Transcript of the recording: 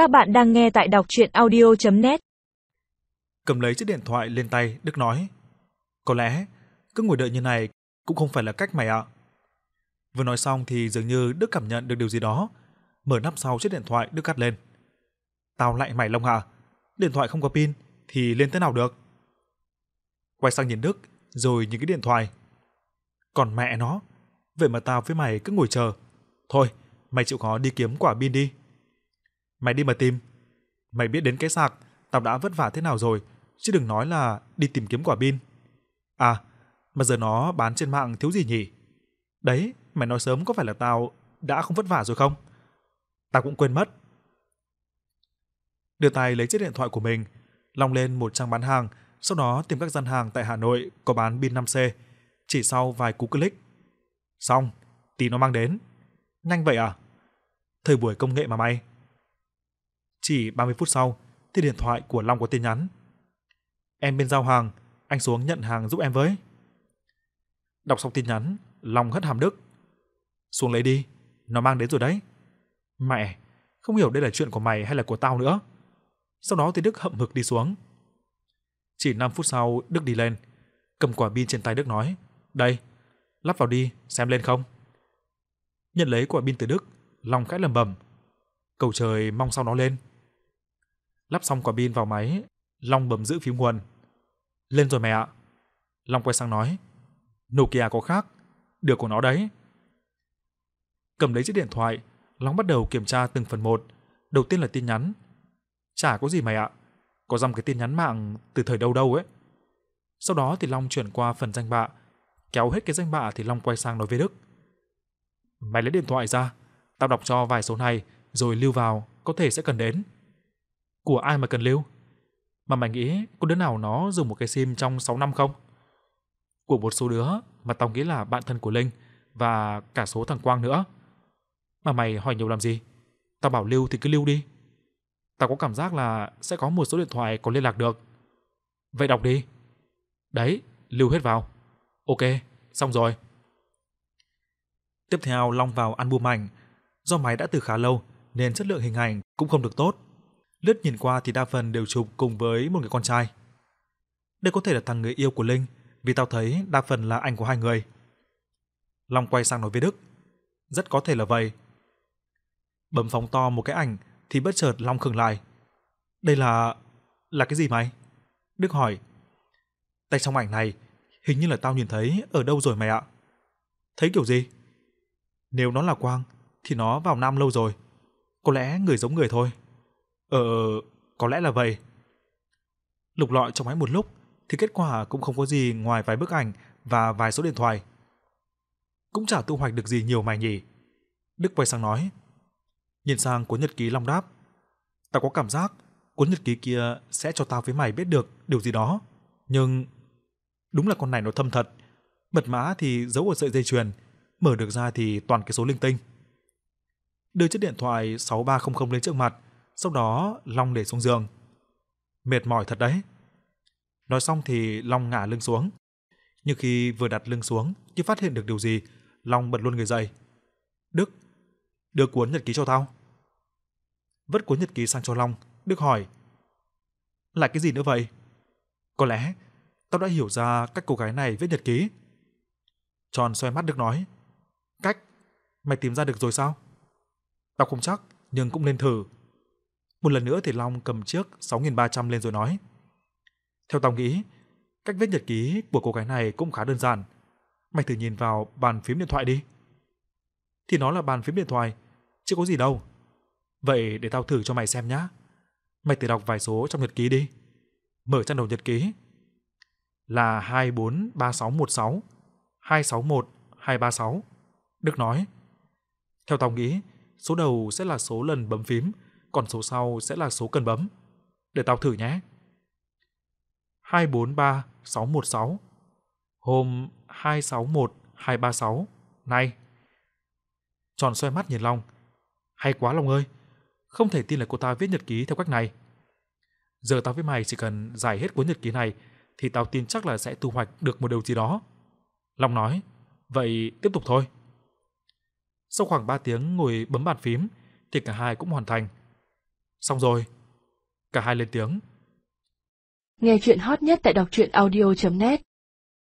Các bạn đang nghe tại đọc chuyện audio.net Cầm lấy chiếc điện thoại lên tay, Đức nói. Có lẽ, cứ ngồi đợi như này cũng không phải là cách mày ạ. Vừa nói xong thì dường như Đức cảm nhận được điều gì đó. Mở nắp sau chiếc điện thoại, Đức cắt lên. Tao lại mày lông hả? Điện thoại không có pin thì lên thế nào được? Quay sang nhìn Đức, rồi nhìn cái điện thoại. Còn mẹ nó, vậy mà tao với mày cứ ngồi chờ. Thôi, mày chịu khó đi kiếm quả pin đi. Mày đi mà tìm. Mày biết đến cái sạc, tao đã vất vả thế nào rồi, chứ đừng nói là đi tìm kiếm quả pin. À, mà giờ nó bán trên mạng thiếu gì nhỉ? Đấy, mày nói sớm có phải là tao đã không vất vả rồi không? Tao cũng quên mất. Đưa tay lấy chiếc điện thoại của mình, long lên một trang bán hàng, sau đó tìm các gian hàng tại Hà Nội có bán pin 5C, chỉ sau vài cú click. Xong, tí nó mang đến. Nhanh vậy à? Thời buổi công nghệ mà mày. Chỉ 30 phút sau thì điện thoại của Long có tin nhắn. Em bên giao hàng, anh xuống nhận hàng giúp em với. Đọc xong tin nhắn, Long hất hàm Đức. Xuống lấy đi, nó mang đến rồi đấy. Mẹ, không hiểu đây là chuyện của mày hay là của tao nữa. Sau đó thì Đức hậm hực đi xuống. Chỉ 5 phút sau, Đức đi lên, cầm quả pin trên tay Đức nói, "Đây, lắp vào đi, xem lên không." Nhận lấy quả pin từ Đức, Long khẽ lẩm bẩm, "Cầu trời mong sao nó lên." Lắp xong quả pin vào máy, Long bấm giữ phím nguồn. "Lên rồi mẹ ạ." Long quay sang nói, "Nokia có khác, được của nó đấy." Cầm lấy chiếc điện thoại, Long bắt đầu kiểm tra từng phần một. Đầu tiên là tin nhắn. Chả có gì mày ạ. Có dòng cái tin nhắn mạng từ thời đâu đâu ấy. Sau đó thì Long chuyển qua phần danh bạ. Kéo hết cái danh bạ thì Long quay sang nói với Đức. Mày lấy điện thoại ra, tao đọc cho vài số này rồi lưu vào, có thể sẽ cần đến. Của ai mà cần lưu? Mà mày nghĩ có đứa nào nó dùng một cái sim trong 6 năm không? Của một số đứa mà tao nghĩ là bạn thân của Linh và cả số thằng Quang nữa. Mà mày hỏi nhiều làm gì? Tao bảo lưu thì cứ lưu đi. Tao có cảm giác là sẽ có một số điện thoại có liên lạc được. Vậy đọc đi. Đấy, lưu hết vào. Ok, xong rồi. Tiếp theo Long vào album ảnh. Do máy đã từ khá lâu nên chất lượng hình ảnh cũng không được tốt. Lướt nhìn qua thì đa phần đều chụp cùng với một người con trai. Đây có thể là thằng người yêu của Linh, vì tao thấy đa phần là ảnh của hai người. Long quay sang nói với Đức. Rất có thể là vậy. Bấm phóng to một cái ảnh thì bất chợt Long khựng lại. Đây là... là cái gì mày? Đức hỏi. Tay trong ảnh này, hình như là tao nhìn thấy ở đâu rồi mày ạ. Thấy kiểu gì? Nếu nó là Quang, thì nó vào Nam lâu rồi. Có lẽ người giống người thôi. Ờ, có lẽ là vậy. Lục lọi trong máy một lúc, thì kết quả cũng không có gì ngoài vài bức ảnh và vài số điện thoại. Cũng chả thu hoạch được gì nhiều mày nhỉ. Đức quay sang nói. Nhìn sang cuốn nhật ký Long đáp. Tao có cảm giác cuốn nhật ký kia sẽ cho tao với mày biết được điều gì đó. Nhưng đúng là con này nó thâm thật. Mật mã thì giấu ở sợi dây chuyền, mở được ra thì toàn cái số linh tinh. Đưa chiếc điện thoại 6300 lên trước mặt, sau đó Long để xuống giường. Mệt mỏi thật đấy. Nói xong thì Long ngả lưng xuống. Nhưng khi vừa đặt lưng xuống, chưa phát hiện được điều gì, Long bật luôn người dậy. Đức, đưa cuốn nhật ký cho tao. Vứt cuốn nhật ký sang cho Long, Đức hỏi. là cái gì nữa vậy? Có lẽ tao đã hiểu ra cách cô gái này viết nhật ký. Tròn xoay mắt Đức nói. Cách? Mày tìm ra được rồi sao? Tao không chắc, nhưng cũng nên thử. Một lần nữa thì Long cầm chiếc 6300 lên rồi nói. Theo tao nghĩ, cách viết nhật ký của cô gái này cũng khá đơn giản. Mày thử nhìn vào bàn phím điện thoại đi. Thì nó là bàn phím điện thoại, chứ có gì đâu. Vậy để tao thử cho mày xem nhá. Mày thử đọc vài số trong nhật ký đi. Mở trang đầu nhật ký. Là 243616 261236. Đức nói. Theo tao nghĩ, số đầu sẽ là số lần bấm phím, còn số sau sẽ là số cần bấm. Để tao thử nhé. 243616 Hôm 261 236 Này! Tròn xoay mắt nhìn Long. Hay quá Long ơi! Không thể tin là cô ta viết nhật ký theo cách này. Giờ tao với mày chỉ cần giải hết cuốn nhật ký này Thì tao tin chắc là sẽ thu hoạch được một điều gì đó. Long nói. Vậy tiếp tục thôi. Sau khoảng 3 tiếng ngồi bấm bàn phím Thì cả hai cũng hoàn thành. Xong rồi. Cả hai lên tiếng. Nghe chuyện hot nhất tại đọc truyện audio.net